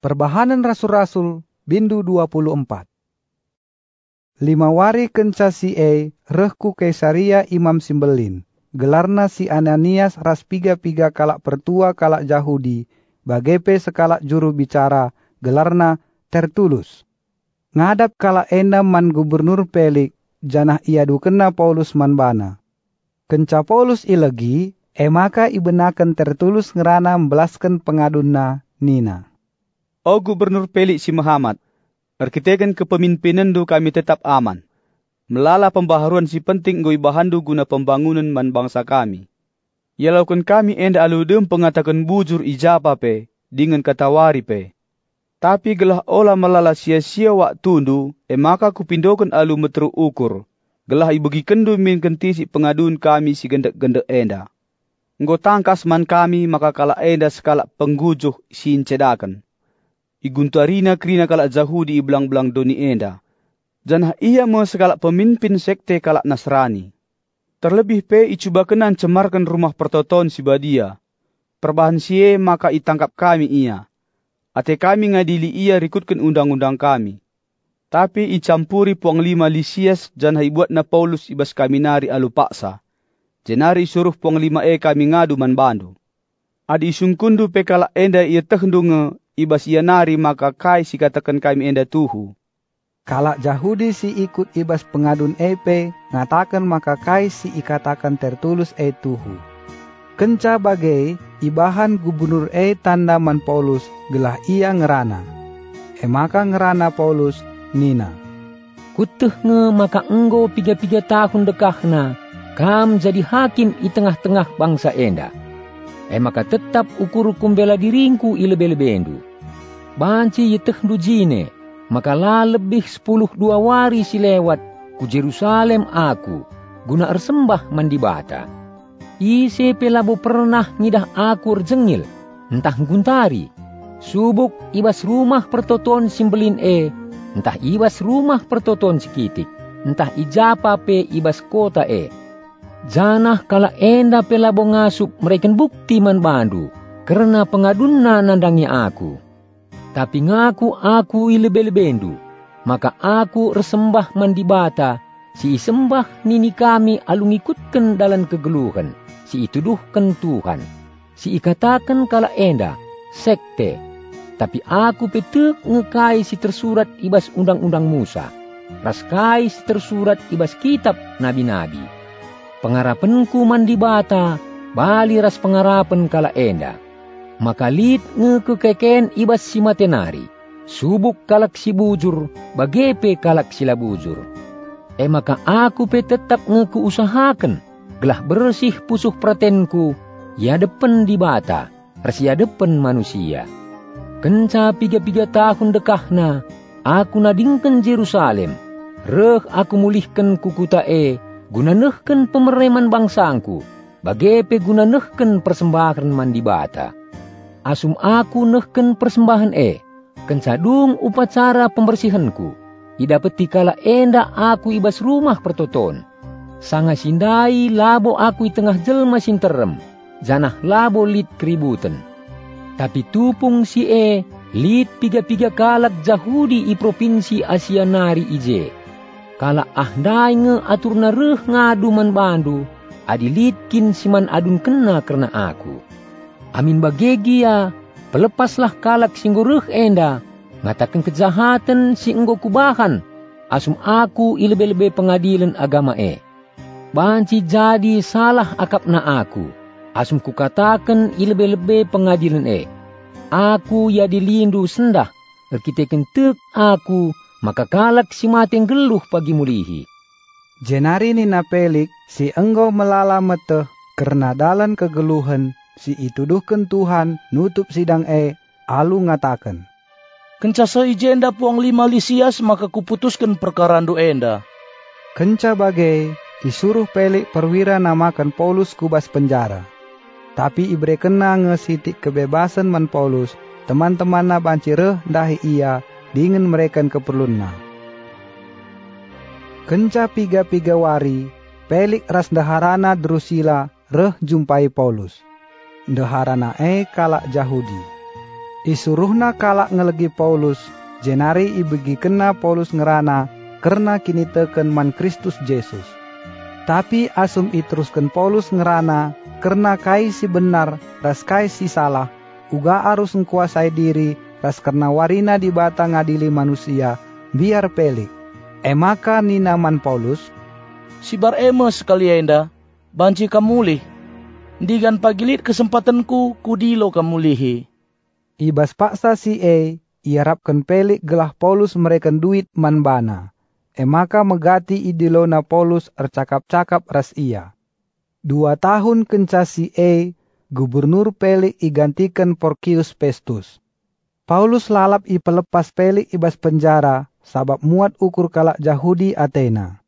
Perbahanan Rasul-Rasul Bindu 24 Lima wari kenca si e rehku Kaisaria Imam Simbelin. Gelarna si Ananias ras piga-piga kalak pertua kalak Yahudi. Bagepe sekalak juru bicara gelarna Tertulus. Ngadap kalak enda man gubernur pelik janah ia dukena Paulus manbana. Kenca Paulus ilegi, emaka ibenakan Tertulus ngerana membelaskan pengadunna Nina. O Gubernur Pelik si Muhammad, arkiteken kepemimpinan du kami tetap aman. Melala pembaharuan si penting goi bahandu guna pembangunan man bangsa kami. Ya lakukan kami enda aludem pengatakan bujur ijapa pe, dengan katawari pe. Tapi gelah olah melala sia-sia waktu du, emaka kupindokan alu metru ukur. Gelah ibegi kendu min kenti si pengaduan kami si gendek-gendek enda. Nggo tangkas man kami maka kala enda sekala penggujuh si cedakan iguntarina krina kalak Yahudi iblang-belang doni enda. Janah ia mau sekala pemimpin sekte kalak Nasrani. Terlebih pe icuba kenan cemarkan rumah pertoton si badia. Perbahan sie maka itangkap kami ia. Ate kami ngadili ia rikutkan undang-undang kami. Tapi icampuri puang lima Lisias janah ibuat na Paulus ibas kami nari alu paksa. Jenari suruh puang lima e kami ngadu man bandu. Adi isungkundu pe kala enda ia tehendunge ibas ia nari maka kai si katakan kami enda tuhu. Kalak Yahudi si ikut ibas pengadun EP, ngatakan maka kai si ikatakan tertulus e tuhu. Kenca bagai ibahan gubernur e tanda man Paulus gelah ia ngerana. E maka ngerana Paulus Nina. Kutuh nge maka enggo piga-piga tahun dekahna, kam jadi hakim i tengah-tengah bangsa enda. E maka tetap ukur hukum bela diringku ilebe-lebendu banci yeteh jine, maka la lebih sepuluh dua wari si lewat ku Jerusalem aku, guna ersembah mandibata. Ise pelabo pernah ngidah aku rjengil, entah guntari, subuk ibas rumah pertoton simbelin e, entah ibas rumah pertoton sekitik, entah ijapa pe ibas kota e. Janah kala enda pelabo ngasup mereka bukti man bandu, karena pengadunna nandangi aku. Tapi ngaku aku ilebe-lebendu, maka aku resembah mandibata, si sembah nini kami alungikutkan dalam kegeluhan, si ituduhkan Tuhan, si ikatakan kala enda, sekte, tapi aku petuk ngekai si tersurat ibas undang-undang Musa, raskai si tersurat ibas kitab nabi-nabi. Pengarapanku mandibata, bali ras pengarapan kala enda makalit nge kekeken ibas si matenari, subuk kalak si bujur, bagepe kalak sila bujur. E maka aku pe tetap nge usahakan, gelah bersih pusuh pratenku, ya depen di bata, rasia depen manusia. Kenca piga-piga tahun dekahna, aku nadingkan Jerusalem, reh aku mulihkan kukuta e, guna nehken pemereman bangsangku, bagepe guna nehken persembahan mandibata asum aku nehken persembahan e, kensadung upacara pembersihanku, idapeti kala enda aku ibas rumah pertoton. Sanga sindai labo aku i tengah jelma sinterem, janah labo lit keributan. Tapi tupung si e, lit piga-piga kalak Jahudi i provinsi Asia Nari ije. Kala ahdai nge atur ngadu man bandu, adi litkin siman adun kena karena aku Amin bagegia, pelepaslah kalak singguruh enda, ngatakan kejahatan si enggo kubahan, asum aku ilebe-lebe pengadilan agama e. Banci jadi salah akap na aku, asum kukatakan ilebe-lebe pengadilan e. Aku ya dilindu sendah, erkitekan tek aku, maka kalak si mateng geluh pagi mulihi. Jenari ni napelik si enggo melala meteh karena dalan kegeluhan si ituduhkan Tuhan nutup sidang e alu ngatakan. Kenca ijenda puang lima lisias maka kuputuskan perkara do enda. Kenca bagai disuruh pelik perwira namakan Paulus kubas penjara. Tapi ibre kena ngesitik kebebasan man Paulus, teman-teman na bancire dahi ia dingin mereka keperlunna. Kenca piga-piga wari, pelik ras daharana Drusila reh jumpai Paulus ndeharana e kalak Yahudi. Isuruhna kalak ngelegi Paulus, jenari ibegi kena Paulus ngerana, karena kini teken man Kristus Yesus. Tapi asum iteruskan Paulus ngerana, karena kai si benar, ras kai si salah, uga arus ngkuasai diri, ras karena warina di bata ngadili manusia, biar pelik. Emaka ninaman Paulus, Si bar emes sekali enda, banci kamulih. Digan pagilit kesempatanku kudilo kamulihi. Ibas paksa si E, iarapkan pelik gelah Paulus mereken duit man bana. Emaka megati idilona Paulus ercakap-cakap ras ia. Dua tahun kenca si E, gubernur pelik igantikan Porcius Pestus. Paulus lalap i pelepas pelik ibas penjara, sabab muat ukur kalak Jahudi Athena.